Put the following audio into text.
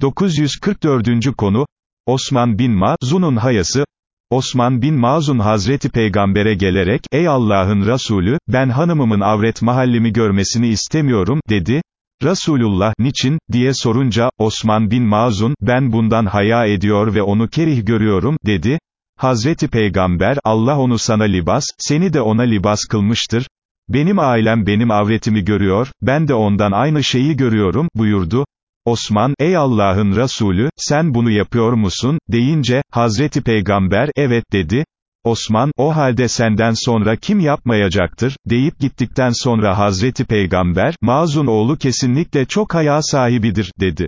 944. konu, Osman bin Mazun'un hayası, Osman bin Mazun Hazreti Peygamber'e gelerek, ey Allah'ın Resulü, ben hanımımın avret mahallimi görmesini istemiyorum, dedi. Resulullah, niçin, diye sorunca, Osman bin Mazun, ben bundan haya ediyor ve onu kerih görüyorum, dedi. Hazreti Peygamber, Allah onu sana libas, seni de ona libas kılmıştır. Benim ailem benim avretimi görüyor, ben de ondan aynı şeyi görüyorum, buyurdu. Osman, ey Allah'ın Resulü, sen bunu yapıyor musun, deyince, Hazreti Peygamber, evet dedi. Osman, o halde senden sonra kim yapmayacaktır, deyip gittikten sonra Hazreti Peygamber, Mazun oğlu kesinlikle çok haya sahibidir, dedi.